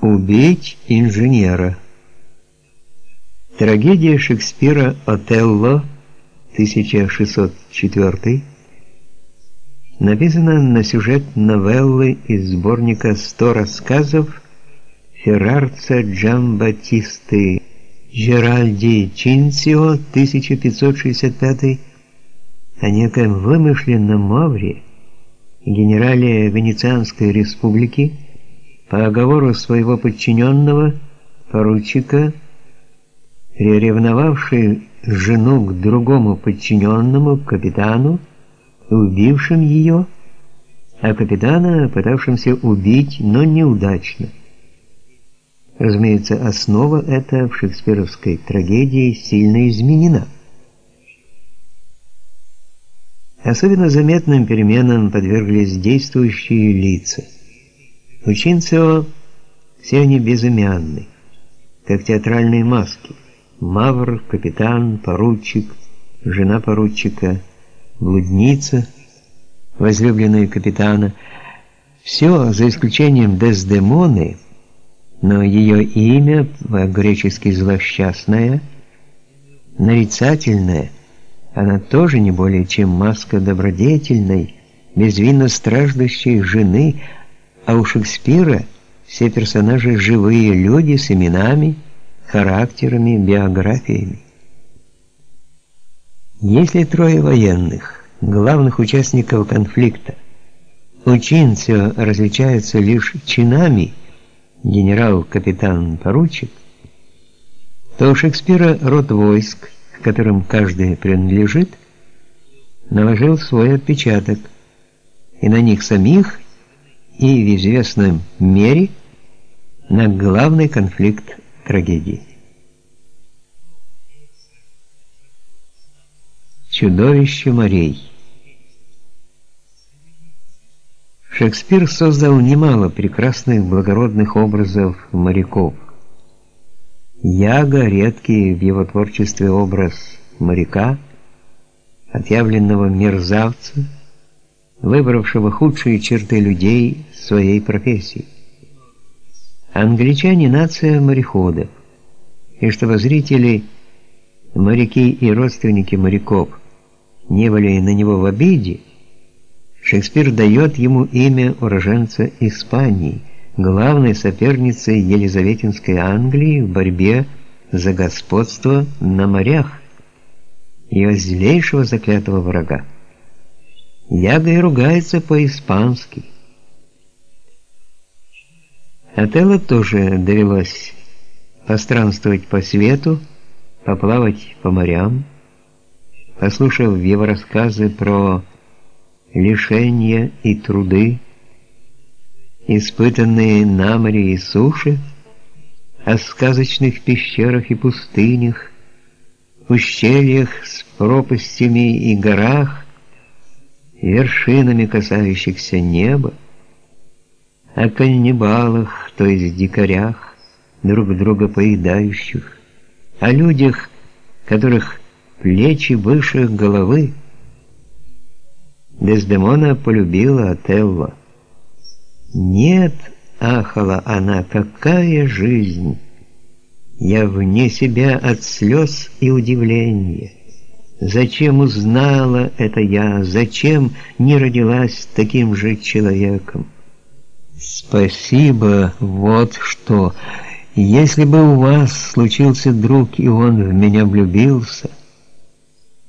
Убить инженера. Трагедия Шекспира «Отелло» 1604 написана на сюжет новеллы из сборника «Сто рассказов» Феррарца Джамбатисты. Жеральди Чинцио 1565 о некоем вымышленном Мавре, генерале Венецианской республики, по оговору своего подчиненного, поручика, приревновавший жену к другому подчиненному, капитану, убившим ее, а капитана, пытавшимся убить, но неудачно. Разумеется, основа эта в шекспировской трагедии сильно изменена. Особенно заметным переменам подверглись действующие лица. У Чинцио все они безымянны, как театральные маски. Мавр, капитан, поручик, жена поручика, блудница, возлюбленная капитана. Все, за исключением Дездемоны, но ее имя, гречески злосчастное, нарицательное, она тоже не более чем маска добродетельной, безвинно страждущей жены, а у Шекспира все персонажи живые люди с именами, характерами, биографиями. Если трое военных, главных участников конфликта, у Чинцио различаются лишь чинами – генерал, капитан, поручик, то у Шекспира род войск, к которым каждый принадлежит, наложил свой отпечаток и на них самих, и в известном мере на главный конфликт трагедии. Чудовище морей Шекспир создал немало прекрасных благородных образов моряков. Яга редкий в его творчестве образ моряка, отъявленного мерзавца, выбравшего худшие черты людей своей профессии. Англичане нация мореходов, и чтобы зрители, моряки и родственники моряков не были на него в обиде, Шекспир дает ему имя уроженца Испании, главной соперницы Елизаветинской Англии в борьбе за господство на морях, ее злейшего заклятого врага. Яга и ругается по-испански. Отелло тоже довелось постранствовать по свету, поплавать по морям, послушав его рассказы про лишения и труды, испытанные на море и суше, о сказочных пещерах и пустынях, ущельях с пропастями и горах, вершинами касающихся неба, о каннибалах, то есть дикарях, друг друга поедающих, о людях, которых плечи выше головы, Дездемона полюбила Отелло. «Нет!» — ахала она, — «какая жизнь!» Я вне себя от слез и удивления. Зачем узнала это я? Зачем не родилась таким же человеком? Спасибо, вот что. Если бы у вас случился друг, и он в меня влюбился,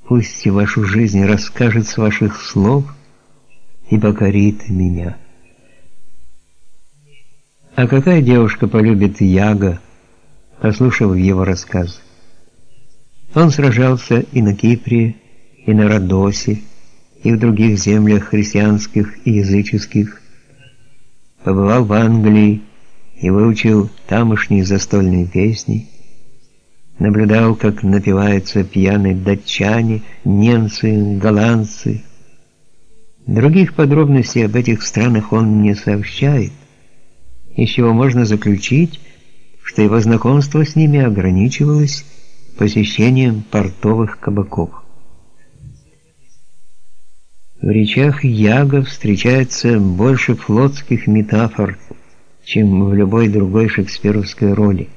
Пусть и вашу жизнь расскажет с ваших слов и покорит меня. А какая девушка полюбит Яга, послушав его рассказ? Он сражался и на Кипре, и на Родосе, и в других землях христианских и языческих. Побывал в Англии и выучил тамошние застольные песни наблюдал, как напиваются пьяные датчане, немцы, голландцы. Других подробностей об этих странах он не сообщает, из чего можно заключить, что его знакомство с ними ограничивалось посещением портовых кабаков. В речах Яга встречается больше флотских метафор, чем в любой другой шекспировской роли –